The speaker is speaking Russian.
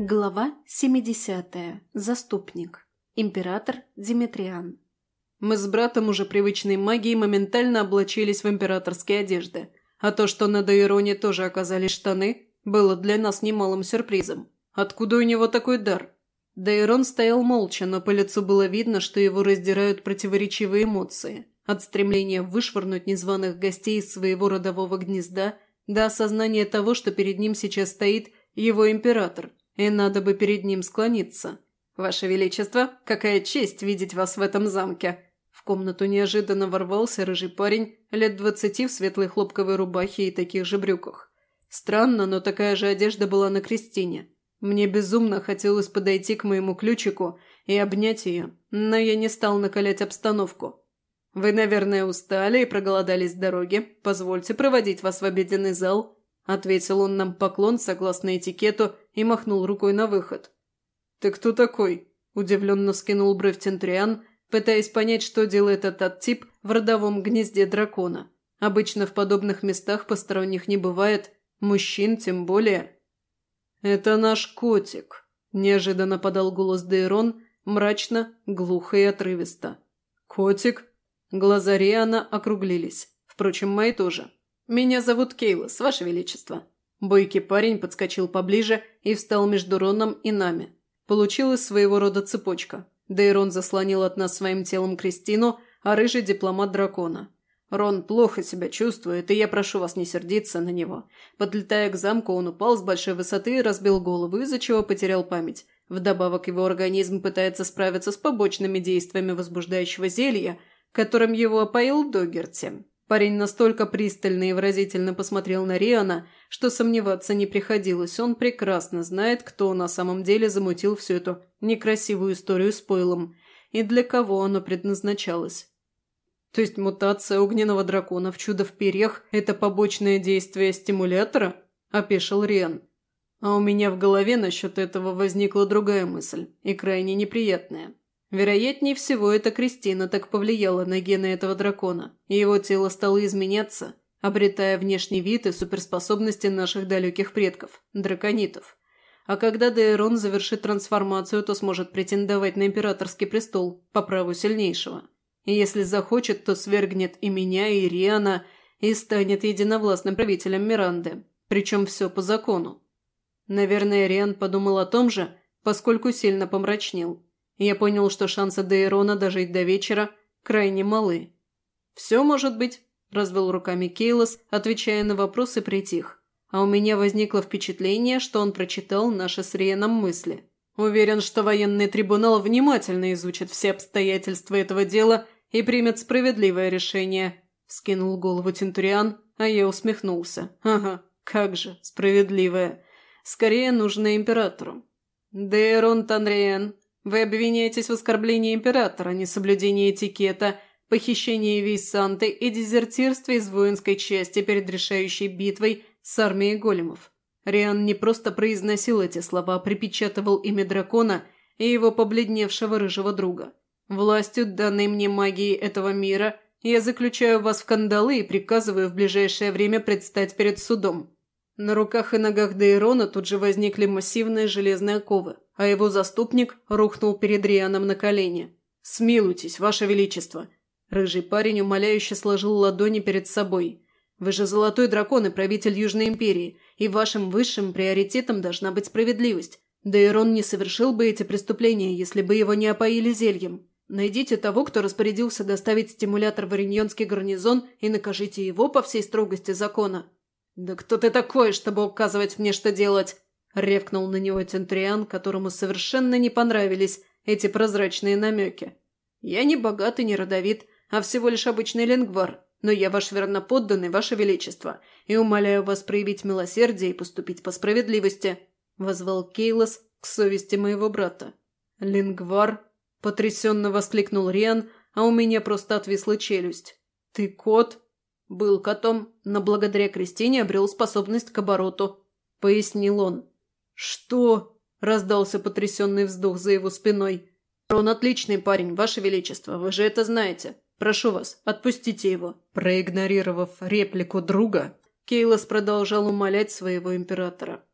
Глава 70. Заступник. Император Димитриан. Мы с братом уже привычной магией моментально облачились в императорские одежды, а то, что на Дейроне тоже оказались штаны, было для нас немалым сюрпризом. Откуда у него такой дар? Дейрон стоял молча, но по лицу было видно, что его раздирают противоречивые эмоции. От стремления вышвырнуть незваных гостей из своего родового гнезда до осознания того, что перед ним сейчас стоит его император – и надо бы перед ним склониться. Ваше Величество, какая честь видеть вас в этом замке!» В комнату неожиданно ворвался рыжий парень лет двадцати в светлой хлопковой рубахе и таких же брюках. Странно, но такая же одежда была на Кристине. Мне безумно хотелось подойти к моему ключику и обнять ее, но я не стал накалять обстановку. «Вы, наверное, устали и проголодались с дороги. Позвольте проводить вас в обеденный зал Ответил он нам поклон согласно этикету и махнул рукой на выход. «Ты кто такой?» – удивленно скинул бровь Центриан, пытаясь понять, что делает этот тип в родовом гнезде дракона. Обычно в подобных местах посторонних не бывает, мужчин тем более. «Это наш котик», – неожиданно подал голос Дейрон, мрачно, глухо и отрывисто. «Котик?» Глаза Риана округлились. Впрочем, мои тоже. «Меня зовут Кейлос, Ваше Величество». Бойкий парень подскочил поближе и встал между Роном и нами. Получилась своего рода цепочка. Дейрон заслонил от нас своим телом Кристину, а рыжий дипломат дракона. Рон плохо себя чувствует, и я прошу вас не сердиться на него. Подлетая к замку, он упал с большой высоты и разбил голову, из-за чего потерял память. Вдобавок его организм пытается справиться с побочными действиями возбуждающего зелья, которым его опоил Догерти. Парень настолько пристально и выразительно посмотрел на Риана, что сомневаться не приходилось. Он прекрасно знает, кто на самом деле замутил всю эту некрасивую историю с пойлом и для кого оно предназначалось. То есть мутация огненного дракона в чудо в перьях – это побочное действие стимулятора? – опешил Риан. А у меня в голове насчет этого возникла другая мысль, и крайне неприятная. Вероятнее всего, эта Кристина так повлияла на гены этого дракона, и его тело стало изменяться, обретая внешний вид и суперспособности наших далеких предков – драконитов. А когда Дейрон завершит трансформацию, то сможет претендовать на императорский престол по праву сильнейшего. И если захочет, то свергнет и меня, и Риана, и станет единовластным правителем Миранды. Причем все по закону. Наверное, Риан подумал о том же, поскольку сильно помрачнел. Я понял, что шансы Дейрона дожить до вечера крайне малы. «Все может быть», – развел руками Кейлос, отвечая на вопросы притих. А у меня возникло впечатление, что он прочитал наши с Риеном мысли. Уверен, что военный трибунал внимательно изучит все обстоятельства этого дела и примет справедливое решение. Скинул голову Тентуриан, а я усмехнулся. Ага, как же, справедливое. Скорее нужно императору. Дейрон Танриен, вы обвиняетесь в оскорблении императора, несоблюдении этикета, похищении Вейсанты и дезертирстве из воинской части перед решающей битвой с армией големов. Риан не просто произносил эти слова, а припечатывал имя дракона и его побледневшего рыжего друга. «Властью, данной мне магией этого мира, я заключаю вас в кандалы и приказываю в ближайшее время предстать перед судом». На руках и ногах Дейрона тут же возникли массивные железные оковы а его заступник рухнул перед Рианом на колени. «Смилуйтесь, Ваше Величество!» Рыжий парень умоляюще сложил ладони перед собой. «Вы же золотой дракон и правитель Южной Империи, и вашим высшим приоритетом должна быть справедливость. Да Ирон не совершил бы эти преступления, если бы его не опоили зельем. Найдите того, кто распорядился доставить стимулятор в Ориньонский гарнизон и накажите его по всей строгости закона». «Да кто ты такой, чтобы указывать мне, что делать?» – ревкнул на него Центриан, которому совершенно не понравились эти прозрачные намеки. «Я не богат и не родовит, а всего лишь обычный лингвар, но я ваш верноподданный, ваше величество, и умоляю вас проявить милосердие и поступить по справедливости», – возвал Кейлос к совести моего брата. «Лингвар?» – потрясенно воскликнул Риан, а у меня просто отвисла челюсть. «Ты кот?» «Был котом, но благодаря Кристине обрел способность к обороту», – пояснил он. «Что?» – раздался потрясенный вздох за его спиной. «Он отличный парень, Ваше Величество, вы же это знаете. Прошу вас, отпустите его». Проигнорировав реплику друга, Кейлос продолжал умолять своего императора.